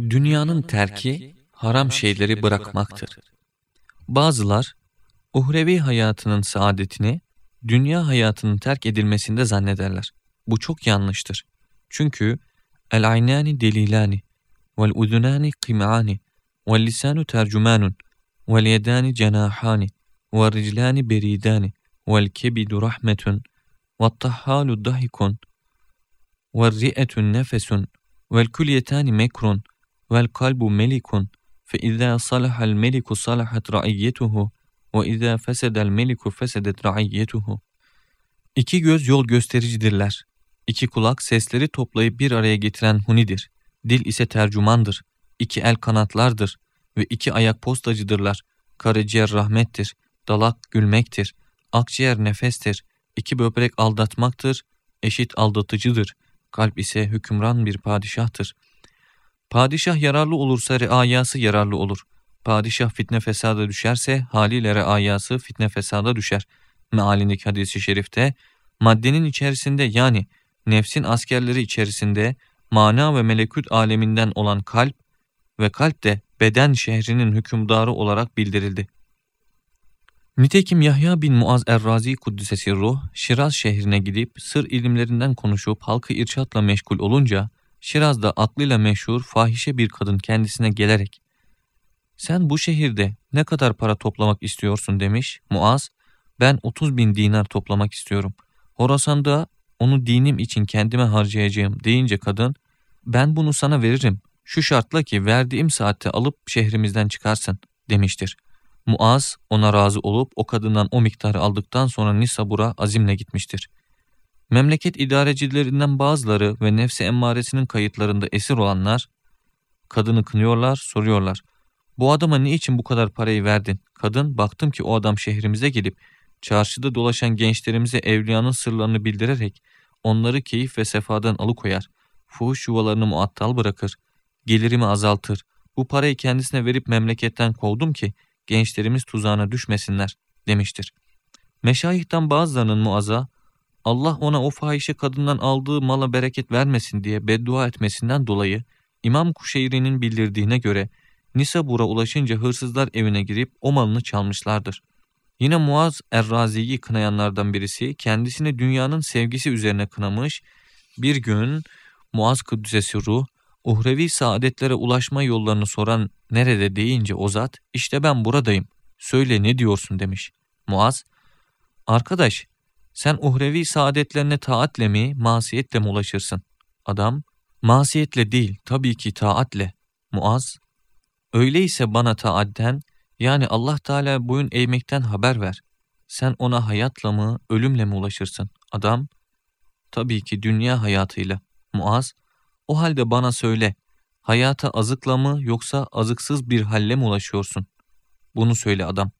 Dünyanın terki haram şeyleri bırakmaktır. Bazılar uhrevi hayatının saadetini dünya hayatının terk edilmesinde zannederler. Bu çok yanlıştır. Çünkü el aynani delilani vel udunani kim'ani vel lisanu tercümanun vel yedani cenahani vel riclani beridani vel kebidu rahmetun vel tahhalu dahikun vel ri'etun nefesun vel külyetani mekrun vel kalbu melikun fe izâ salahal meliku salahat ra'iyyetuhu ve izâ fesedel meliku fesedet ra'iyyetuhu. İki göz yol göstericidirler. İki kulak sesleri toplayıp bir araya getiren hunidir. Dil ise tercümandır. İki el kanatlardır ve iki ayak postacıdırlar. Karaciğer rahmettir, dalak gülmektir, akciğer nefestir, iki böbrek aldatmaktır, eşit aldatıcıdır. Kalp ise hükümran bir padişahtır.'' Padişah yararlı olursa reayası yararlı olur. Padişah fitne fesada düşerse haliyle reayası fitne fesada düşer. Mealindeki hadisi şerifte maddenin içerisinde yani nefsin askerleri içerisinde mana ve melekut aleminden olan kalp ve kalp de beden şehrinin hükümdarı olarak bildirildi. Nitekim Yahya bin Muaz Errazi Kuddisesi Ruh, Şiraz şehrine gidip sır ilimlerinden konuşup halkı irşatla meşgul olunca, Şiraz'da aklıyla meşhur fahişe bir kadın kendisine gelerek ''Sen bu şehirde ne kadar para toplamak istiyorsun?'' demiş. Muaz ''Ben 30 bin dinar toplamak istiyorum. Horasan'da onu dinim için kendime harcayacağım.'' deyince kadın ''Ben bunu sana veririm. Şu şartla ki verdiğim saatte alıp şehrimizden çıkarsın.'' demiştir. Muaz ona razı olup o kadından o miktarı aldıktan sonra Nisabur'a azimle gitmiştir. Memleket idarecilerinden bazıları ve nefsi emmaresinin kayıtlarında esir olanlar, kadını kınıyorlar, soruyorlar. Bu adama ne için bu kadar parayı verdin? Kadın, baktım ki o adam şehrimize gelip, çarşıda dolaşan gençlerimize evliyanın sırlarını bildirerek, onları keyif ve sefadan alıkoyar, fuhuş yuvalarını muattal bırakır, gelirimi azaltır. Bu parayı kendisine verip memleketten kovdum ki, gençlerimiz tuzağına düşmesinler, demiştir. Meşayihten bazılarının muaza, Allah ona o fahişe kadından aldığı mala bereket vermesin diye beddua etmesinden dolayı İmam Kuşeyri'nin bildirdiğine göre Nisabur'a ulaşınca hırsızlar evine girip o malını çalmışlardır. Yine Muaz Errazi'yi kınayanlardan birisi kendisini dünyanın sevgisi üzerine kınamış, bir gün Muaz Kıddüsesi ruh, uhrevi saadetlere ulaşma yollarını soran nerede deyince o zat, işte ben buradayım, söyle ne diyorsun demiş. Muaz, arkadaş sen uhrevi saadetlerine taatle mi, masiyetle mi ulaşırsın? Adam, masiyetle değil, tabii ki taatle. Muaz, öyleyse bana taatten, yani Allah Teala boyun eğmekten haber ver. Sen ona hayatla mı, ölümle mi ulaşırsın? Adam, tabii ki dünya hayatıyla. Muaz, o halde bana söyle, hayata azıkla mı yoksa azıksız bir halle mi ulaşıyorsun? Bunu söyle adam.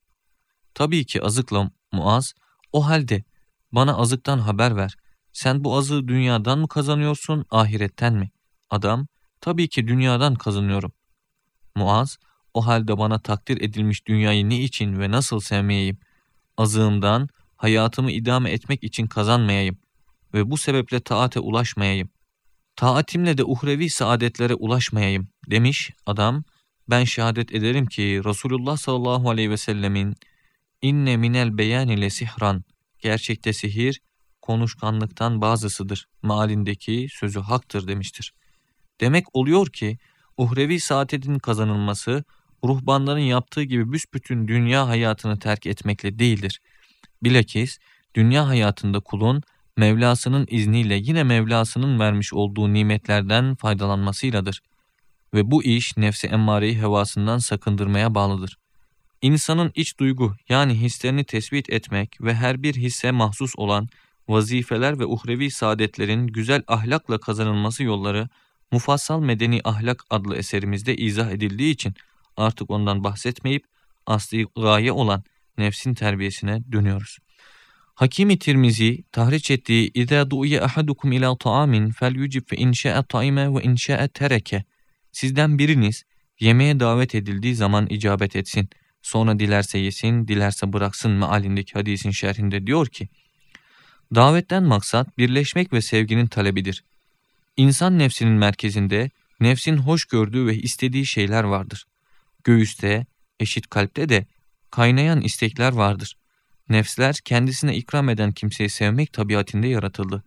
Tabii ki azıkla Muaz, o halde bana azıktan haber ver. Sen bu azığı dünyadan mı kazanıyorsun, ahiretten mi? Adam, tabii ki dünyadan kazanıyorum. Muaz, o halde bana takdir edilmiş dünyayı ne için ve nasıl sevmeyeyim? Azığımdan hayatımı idame etmek için kazanmayayım ve bu sebeple taate ulaşmayayım. Taatimle de uhrevi saadetlere ulaşmayayım demiş adam. Ben şehadet ederim ki Resulullah sallallahu aleyhi ve sellemin inne minel beyan ile sihran Gerçekte sihir, konuşkanlıktan bazısıdır. Malindeki sözü haktır demiştir. Demek oluyor ki, uhrevi saadetin kazanılması, ruhbanların yaptığı gibi büsbütün dünya hayatını terk etmekle değildir. Bilakis, dünya hayatında kulun, Mevlasının izniyle yine Mevlasının vermiş olduğu nimetlerden faydalanmasıyladır. Ve bu iş nefsi emmareyi hevasından sakındırmaya bağlıdır. İnsanın iç duygu yani hislerini tespit etmek ve her bir hisse mahsus olan vazifeler ve uhrevi saadetlerin güzel ahlakla kazanılması yolları Mufassal Medeni Ahlak adlı eserimizde izah edildiği için artık ondan bahsetmeyip asli gaye olan nefsin terbiyesine dönüyoruz. Hakimi Tirmizi tahriç ettiği ilâ ta'amin fel yucib fe inşa'e ta'ime ve inşa'e tereke Sizden biriniz yemeğe davet edildiği zaman icabet etsin.'' Sonra dilerse yesin, dilerse bıraksın mealindeki hadisin şerhinde diyor ki, Davetten maksat birleşmek ve sevginin talebidir. İnsan nefsinin merkezinde nefsin hoş gördüğü ve istediği şeyler vardır. Göğüste, eşit kalpte de kaynayan istekler vardır. Nefsler kendisine ikram eden kimseyi sevmek tabiatinde yaratıldı.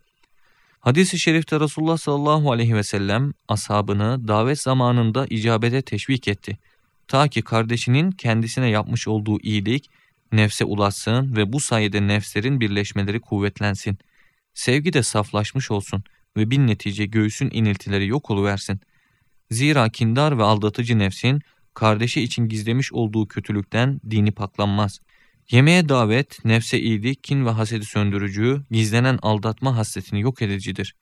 Hadis-i şerifte Resulullah sallallahu aleyhi ve sellem ashabını davet zamanında icabete teşvik etti. Ta ki kardeşinin kendisine yapmış olduğu iyilik nefse ulaşsın ve bu sayede nefslerin birleşmeleri kuvvetlensin. Sevgi de saflaşmış olsun ve bin netice göğsün iniltileri yok oluversin. Zira kindar ve aldatıcı nefsin kardeşi için gizlemiş olduğu kötülükten dini paklanmaz. Yemeğe davet, nefse iyilik, kin ve hasedi söndürücü, gizlenen aldatma hasretini yok edicidir.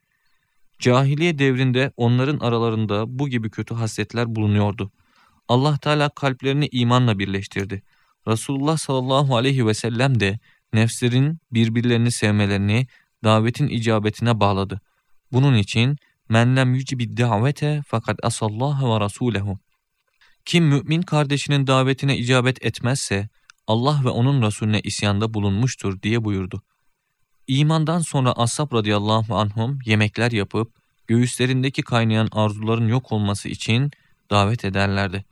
Cahiliye devrinde onların aralarında bu gibi kötü hasletler bulunuyordu. Allah Teala kalplerini imanla birleştirdi. Resulullah sallallahu aleyhi ve sellem de nefslerin birbirlerini sevmelerini davetin icabetine bağladı. Bunun için men lem yucibi davete fakat asallaha ve rasulehu. Kim mümin kardeşinin davetine icabet etmezse Allah ve onun Resulüne isyanda bulunmuştur diye buyurdu. İmandan sonra Ashab radıyallahu anhum yemekler yapıp göğüslerindeki kaynayan arzuların yok olması için davet ederlerdi.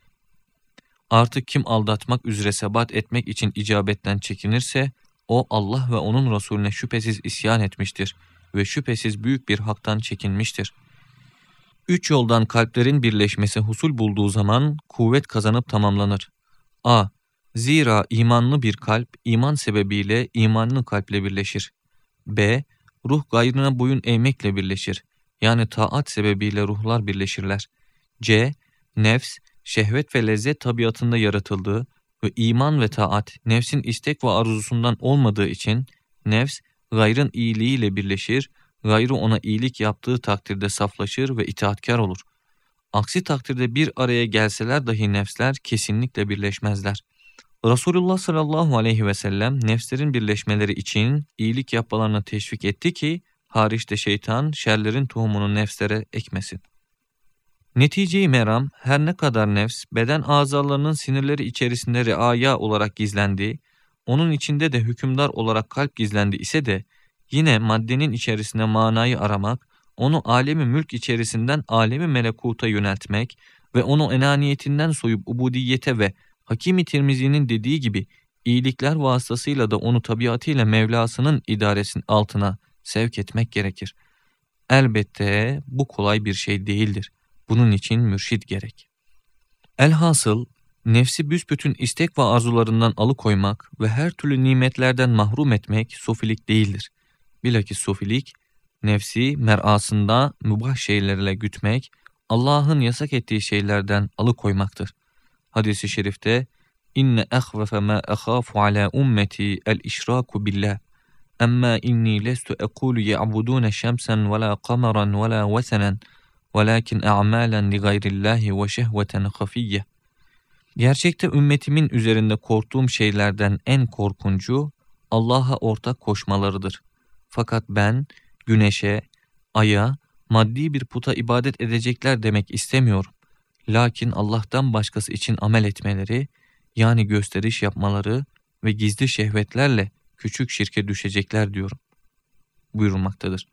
Artık kim aldatmak üzere sebat etmek için icabetten çekinirse o Allah ve onun Resulüne şüphesiz isyan etmiştir ve şüphesiz büyük bir haktan çekinmiştir. Üç yoldan kalplerin birleşmesi husul bulduğu zaman kuvvet kazanıp tamamlanır. a. Zira imanlı bir kalp iman sebebiyle imanlı kalple birleşir. b. Ruh gayrına boyun eğmekle birleşir. Yani taat sebebiyle ruhlar birleşirler. c. Nefs, şehvet ve lezzet tabiatında yaratıldığı ve iman ve taat nefsin istek ve arzusundan olmadığı için nefs gayrın iyiliğiyle birleşir, gayrı ona iyilik yaptığı takdirde saflaşır ve itaatkar olur. Aksi takdirde bir araya gelseler dahi nefsler kesinlikle birleşmezler. Resulullah sallallahu aleyhi ve sellem nefslerin birleşmeleri için iyilik yapmalarına teşvik etti ki hariçte şeytan şerlerin tohumunu nefslere ekmesin. Neticeyi meram her ne kadar nefs beden azalarının sinirleri içerisinde reaya olarak gizlendi, onun içinde de hükümdar olarak kalp gizlendi ise de yine maddenin içerisine manayı aramak, onu alemi mülk içerisinden alemi melekuta yöneltmek ve onu enaniyetinden soyup ubudiyete ve Hakim-i Tirmizi'nin dediği gibi iyilikler vasıtasıyla da onu tabiatıyla Mevlasının idaresinin altına sevk etmek gerekir. Elbette bu kolay bir şey değildir. Bunun için mürşid gerek. Elhasıl nefsi büsbütün istek ve arzularından alıkoymak ve her türlü nimetlerden mahrum etmek sofilik değildir. Bilakis sofilik, nefsi merasında mübah şeylerle gütmek, Allah'ın yasak ettiği şeylerden alıkoymaktır. Hadis-i şerifte, İnne ehvefe ma ehafu ala ummeti el işraku billah. Amma inni lestu ekulu ya'budun şemsen ve la kamaran ve la vesenen وَلَاكِنْ اَعْمَالًا لِغَيْرِ اللّٰهِ وَشَهْوَةً خَفِيَّةً Gerçekte ümmetimin üzerinde korktuğum şeylerden en korkuncu Allah'a ortak koşmalarıdır. Fakat ben güneşe, aya, maddi bir puta ibadet edecekler demek istemiyorum. Lakin Allah'tan başkası için amel etmeleri, yani gösteriş yapmaları ve gizli şehvetlerle küçük şirke düşecekler diyorum. buyurulmaktadır.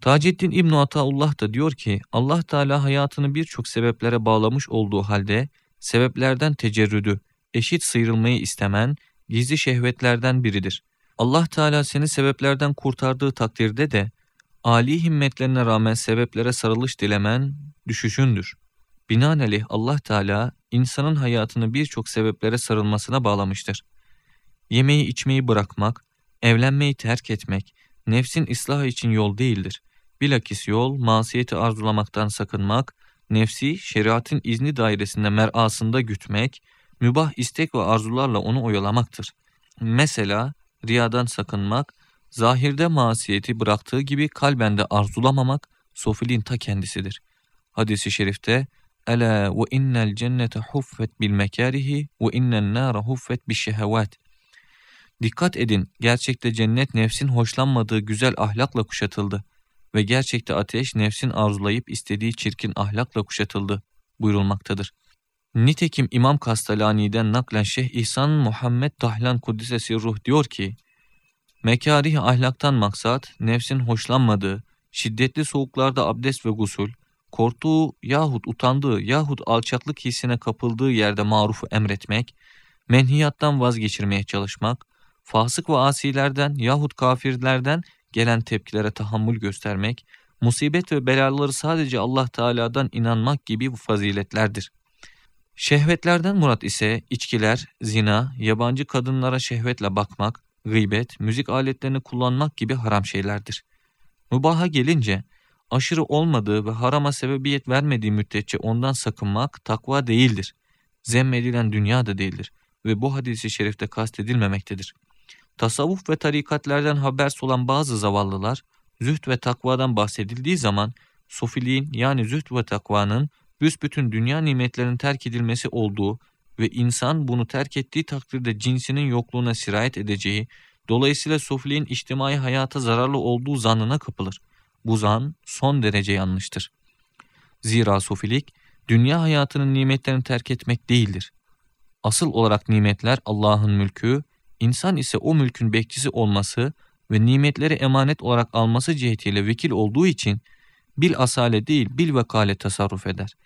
Taceddin İbn Ataullah da diyor ki Allah Teala hayatını birçok sebeplere bağlamış olduğu halde sebeplerden tecerrüdü, eşit sıyrılmayı istemen gizli şehvetlerden biridir. Allah Teala seni sebeplerden kurtardığı takdirde de âli himmetlerine rağmen sebeplere sarılış dilemen düşüşündür. Binaenaleyh Allah Teala insanın hayatını birçok sebeplere sarılmasına bağlamıştır. Yemeği içmeyi bırakmak, evlenmeyi terk etmek, nefsin ıslah için yol değildir. Bilakis yol, masiyeti arzulamaktan sakınmak, nefsi şeriatın izni dairesinde merasında gütmek, mübah istek ve arzularla onu oyalamaktır. Mesela riyadan sakınmak, zahirde masiyeti bıraktığı gibi kalbende arzulamamak, sofilin ta kendisidir. Hadis-i şerifte, Ela ve innel cennete huffet bil mekarihi ve innen nâre huffet bil şehevat. Dikkat edin, gerçekte cennet nefsin hoşlanmadığı güzel ahlakla kuşatıldı ve gerçekte ateş nefsin arzulayıp istediği çirkin ahlakla kuşatıldı buyurulmaktadır. Nitekim İmam Kastalani'den naklen Şeyh İhsan Muhammed Tahlan Kuddisesi Ruh diyor ki, Mekarih ahlaktan maksat, nefsin hoşlanmadığı, şiddetli soğuklarda abdest ve gusul, korktuğu yahut utandığı yahut alçaklık hissine kapıldığı yerde marufu emretmek, menhiyattan vazgeçirmeye çalışmak, fasık ve asilerden yahut kafirlerden gelen tepkilere tahammül göstermek, musibet ve belaları sadece Allah Teala'dan inanmak gibi bu faziletlerdir. Şehvetlerden murat ise içkiler, zina, yabancı kadınlara şehvetle bakmak, gıybet, müzik aletlerini kullanmak gibi haram şeylerdir. Mübaha gelince, aşırı olmadığı ve harama sebebiyet vermediği müddetçe ondan sakınmak takva değildir. Zemmedilen dünya da değildir ve bu hadisi şerifte kastedilmemektedir. Tasavvuf ve tarikatlerden habersiz olan bazı zavallılar, zühd ve takvadan bahsedildiği zaman, sofiliğin yani zühd ve takvanın büsbütün dünya nimetlerinin terk edilmesi olduğu ve insan bunu terk ettiği takdirde cinsinin yokluğuna sirayet edeceği, dolayısıyla sofiliğin içtimai hayata zararlı olduğu zannına kapılır. Bu zan son derece yanlıştır. Zira sofilik, dünya hayatının nimetlerini terk etmek değildir. Asıl olarak nimetler Allah'ın mülkü, insan ise o mülkün bekçisi olması ve nimetleri emanet olarak alması cihetiyle vekil olduğu için bil asale değil bil vekale tasarruf eder.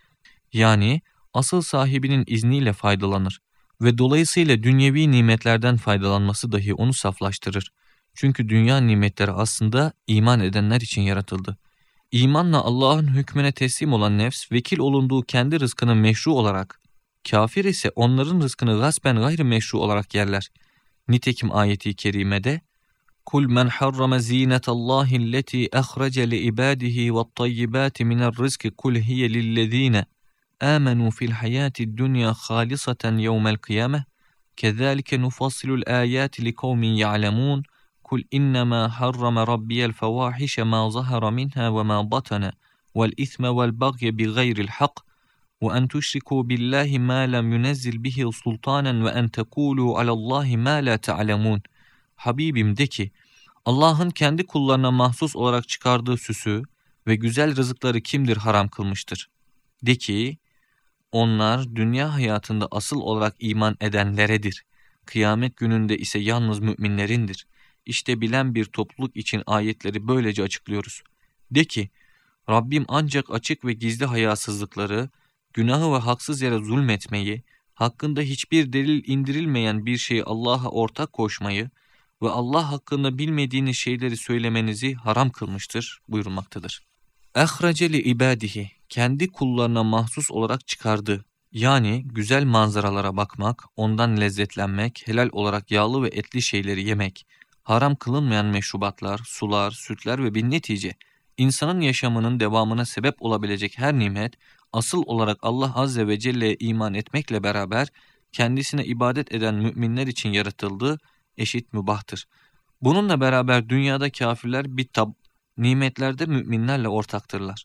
Yani asıl sahibinin izniyle faydalanır ve dolayısıyla dünyevi nimetlerden faydalanması dahi onu saflaştırır. Çünkü dünya nimetleri aslında iman edenler için yaratıldı. İmanla Allah'ın hükmüne teslim olan nefs, vekil olunduğu kendi rızkını meşru olarak, kafir ise onların rızkını gasben gayri meşru olarak yerler. Nitekim ayeti kerimede Kul men harrama zinetallahi leti ahrece li ibadihi ve tayyibati minel rizki kul hiye lillezine amenu fil hayati dünya halisaten yevmel kıyameh كذلك نفصل الآيات لقوم يعلمون قل ma zahara minha الفواحش ma batana منها وما بطن والإثم والبغي بغير الحق وَأَنْ تُشْرِكُوا بِاللّٰهِ مَا لَمْ يُنَزِّلْ بِهِ سُلْطَانًا وَأَنْ تَقُولُوا عَلَى اللّٰهِ مَا لَا تَعْلَمُونَ Habibim de ki, Allah'ın kendi kullarına mahsus olarak çıkardığı süsü ve güzel rızıkları kimdir haram kılmıştır? De ki, onlar dünya hayatında asıl olarak iman edenleredir. Kıyamet gününde ise yalnız müminlerindir. İşte bilen bir topluluk için ayetleri böylece açıklıyoruz. De ki, Rabbim ancak açık ve gizli hayasızlıkları, günahı ve haksız yere zulmetmeyi, hakkında hiçbir delil indirilmeyen bir şeyi Allah'a ortak koşmayı ve Allah hakkında bilmediğiniz şeyleri söylemenizi haram kılmıştır buyurulmaktadır. Ehreceli ibadihi kendi kullarına mahsus olarak çıkardı. Yani güzel manzaralara bakmak, ondan lezzetlenmek, helal olarak yağlı ve etli şeyleri yemek, haram kılınmayan meşrubatlar, sular, sütler ve bin netice, insanın yaşamının devamına sebep olabilecek her nimet, asıl olarak Allah Azze ve Celle'ye iman etmekle beraber kendisine ibadet eden müminler için yaratıldığı eşit mübahtır. Bununla beraber dünyada kafirler bir tab, nimetlerde müminlerle ortaktırlar.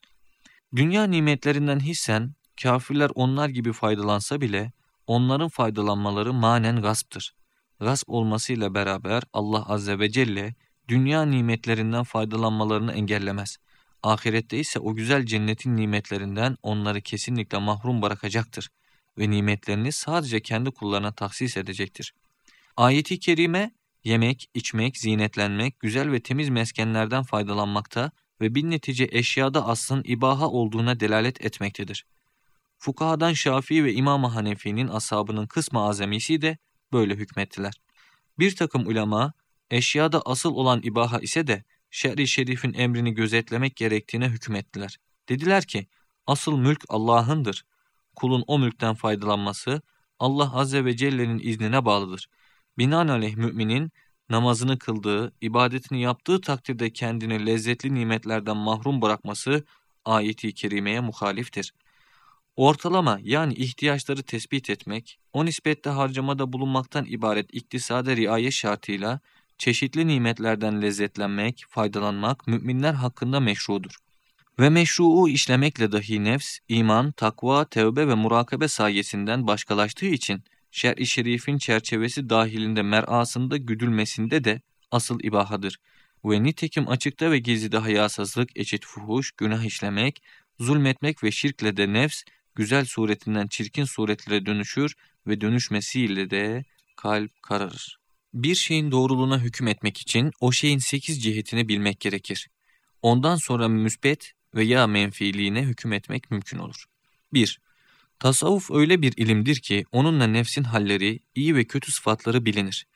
Dünya nimetlerinden hissen kafirler onlar gibi faydalansa bile onların faydalanmaları manen gasptır. Gasp olmasıyla beraber Allah Azze ve Celle dünya nimetlerinden faydalanmalarını engellemez. Ahirette ise o güzel cennetin nimetlerinden onları kesinlikle mahrum bırakacaktır ve nimetlerini sadece kendi kullarına tahsis edecektir. Ayeti kerime yemek, içmek, zinetlenmek, güzel ve temiz meskenlerden faydalanmakta ve bir netice eşyada aslın ibaha olduğuna delalet etmektedir. Fukahadan Şafii ve İmam-ı Hanefi'nin ashabının kısmı azemisi de böyle hükmettiler. Bir takım ulema, eşyada asıl olan ibaha ise de şer-i şerifin emrini gözetlemek gerektiğine hükmettiler. Dediler ki, asıl mülk Allah'ındır. Kulun o mülkten faydalanması Allah Azze ve Celle'nin iznine bağlıdır. Binaenaleyh müminin namazını kıldığı, ibadetini yaptığı takdirde kendini lezzetli nimetlerden mahrum bırakması ayeti kerimeye muhaliftir. Ortalama yani ihtiyaçları tespit etmek, o nispette harcamada bulunmaktan ibaret iktisade riayet şartıyla çeşitli nimetlerden lezzetlenmek, faydalanmak müminler hakkında meşrudur. Ve meşruu işlemekle dahi nefs, iman, takva, tevbe ve murakabe sayesinden başkalaştığı için şer-i şerifin çerçevesi dahilinde merasında güdülmesinde de asıl ibahadır. Ve nitekim açıkta ve gizlide hayasızlık, eçit fuhuş, günah işlemek, zulmetmek ve şirkle de nefs, güzel suretinden çirkin suretlere dönüşür ve dönüşmesiyle de kalp kararır. Bir şeyin doğruluğuna hüküm etmek için o şeyin sekiz cihetini bilmek gerekir. Ondan sonra müsbet veya menfiliğine hüküm etmek mümkün olur. 1. Tasavvuf öyle bir ilimdir ki onunla nefsin halleri, iyi ve kötü sıfatları bilinir.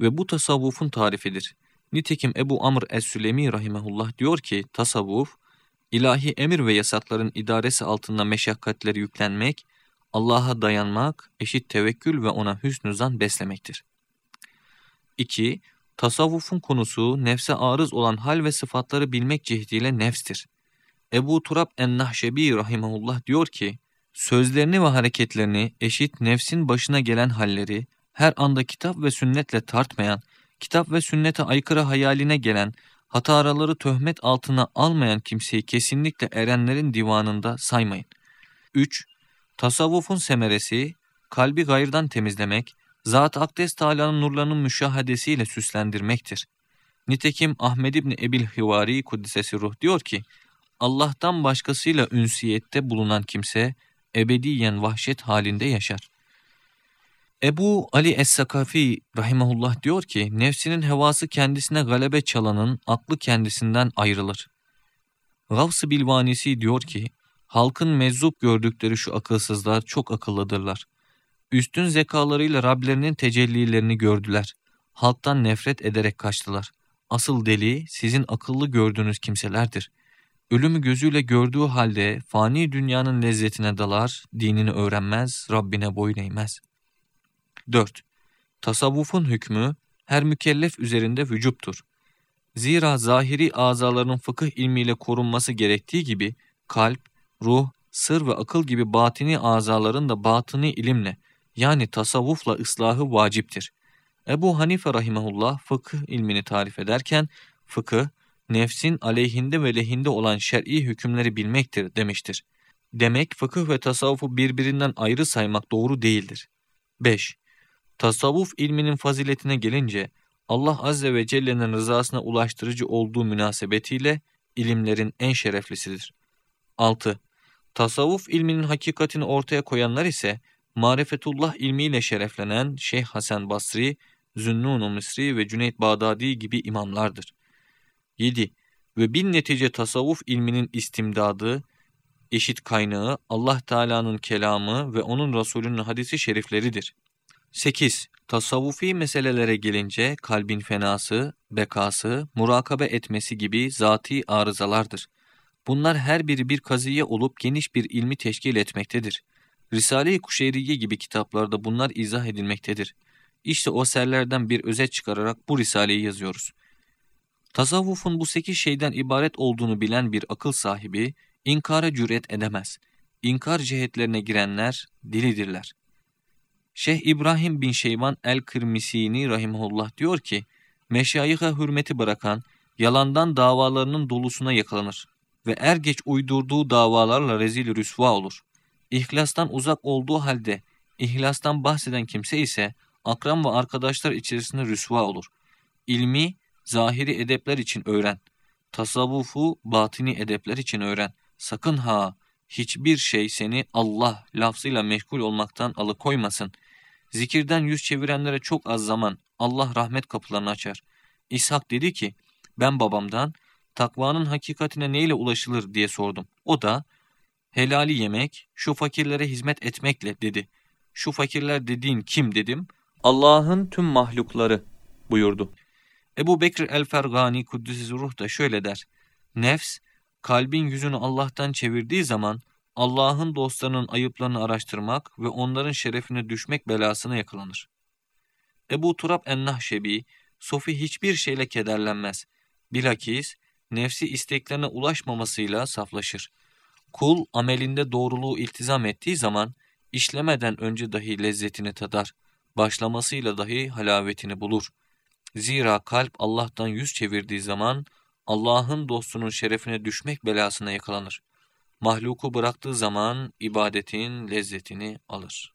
Ve bu tasavvufun tarifidir. Nitekim Ebu Amr Es-Sülemi rahimehullah diyor ki tasavvuf, ilahi emir ve yasakların idaresi altında meşakkatleri yüklenmek, Allah'a dayanmak, eşit tevekkül ve ona hüsnü zan beslemektir. 2. Tasavvufun konusu nefse arız olan hal ve sıfatları bilmek cihdiyle nefstir. Ebu Turab en-Nahşebi rahimahullah diyor ki, sözlerini ve hareketlerini eşit nefsin başına gelen halleri, her anda kitap ve sünnetle tartmayan, kitap ve sünnete aykırı hayaline gelen, hataraları töhmet altına almayan kimseyi kesinlikle erenlerin divanında saymayın. 3. Tasavvufun semeresi, kalbi gayrdan temizlemek, Zat-ı Akdes Teala'nın nurlarının müşahadesiyle süslendirmektir. Nitekim Ahmed İbni Ebil Hivari Kuddisesi Ruh diyor ki, Allah'tan başkasıyla ünsiyette bulunan kimse ebediyen vahşet halinde yaşar. Ebu Ali Es-Sakafi rahimahullah diyor ki, nefsinin hevası kendisine galebe çalanın aklı kendisinden ayrılır. Gavs-ı Bilvanisi diyor ki, halkın meczup gördükleri şu akılsızlar çok akıllıdırlar. Üstün zekalarıyla Rablerinin tecellilerini gördüler. Halktan nefret ederek kaçtılar. Asıl deli sizin akıllı gördüğünüz kimselerdir. Ölümü gözüyle gördüğü halde fani dünyanın lezzetine dalar, dinini öğrenmez, Rabbine boyun eğmez. 4. Tasavvufun hükmü her mükellef üzerinde vücuptur. Zira zahiri azaların fıkıh ilmiyle korunması gerektiği gibi kalp, ruh, sır ve akıl gibi batini azaların da batini ilimle yani tasavvufla ıslahı vaciptir. Ebu Hanife rahimahullah fıkıh ilmini tarif ederken fıkıh, nefsin aleyhinde ve lehinde olan şer'i hükümleri bilmektir demiştir. Demek fıkıh ve tasavvufu birbirinden ayrı saymak doğru değildir. 5. Tasavvuf ilminin faziletine gelince Allah Azze ve Celle'nin rızasına ulaştırıcı olduğu münasebetiyle ilimlerin en şereflisidir. 6. Tasavvuf ilminin hakikatini ortaya koyanlar ise marifetullah ilmiyle şereflenen Şeyh Hasan Basri, Zünnun-u Misri ve Cüneyt Bağdadi gibi imamlardır. 7. Ve bin netice tasavvuf ilminin istimdadı, eşit kaynağı Allah Teala'nın kelamı ve onun Resulünün hadisi şerifleridir. 8. Tasavvufi meselelere gelince kalbin fenası, bekası, murakabe etmesi gibi zati arızalardır. Bunlar her biri bir kaziye olup geniş bir ilmi teşkil etmektedir. Risale-i Kuşeyriye gibi kitaplarda bunlar izah edilmektedir. İşte o serlerden bir özet çıkararak bu risaleyi yazıyoruz. Tasavvufun bu sekiz şeyden ibaret olduğunu bilen bir akıl sahibi, inkara cüret edemez. İnkar cihetlerine girenler dilidirler. Şeyh İbrahim bin Şeyban el-Kırmisini rahimullah diyor ki, meşayıha hürmeti bırakan, yalandan davalarının dolusuna yakalanır ve er geç uydurduğu davalarla rezil rüsva olur. İhlastan uzak olduğu halde ihlastan bahseden kimse ise akram ve arkadaşlar içerisinde rüsva olur. İlmi, zahiri edepler için öğren. Tasavvufu, batini edepler için öğren. Sakın ha, hiçbir şey seni Allah lafzıyla meşgul olmaktan alıkoymasın. Zikirden yüz çevirenlere çok az zaman Allah rahmet kapılarını açar. İshak dedi ki, ben babamdan takvanın hakikatine neyle ulaşılır diye sordum. O da, helali yemek, şu fakirlere hizmet etmekle dedi. Şu fakirler dediğin kim dedim. Allah'ın tüm mahlukları buyurdu. Ebu Bekir el-Fergani Kuddüs-i Ruh da şöyle der. Nefs, kalbin yüzünü Allah'tan çevirdiği zaman Allah'ın dostlarının ayıplarını araştırmak ve onların şerefine düşmek belasına yakalanır. Ebu Turab en-Nahşebi, Sofi hiçbir şeyle kederlenmez. Bilakis, nefsi isteklerine ulaşmamasıyla saflaşır. Kul amelinde doğruluğu iltizam ettiği zaman işlemeden önce dahi lezzetini tadar, başlamasıyla dahi halavetini bulur. Zira kalp Allah'tan yüz çevirdiği zaman Allah'ın dostunun şerefine düşmek belasına yakalanır. Mahluku bıraktığı zaman ibadetin lezzetini alır.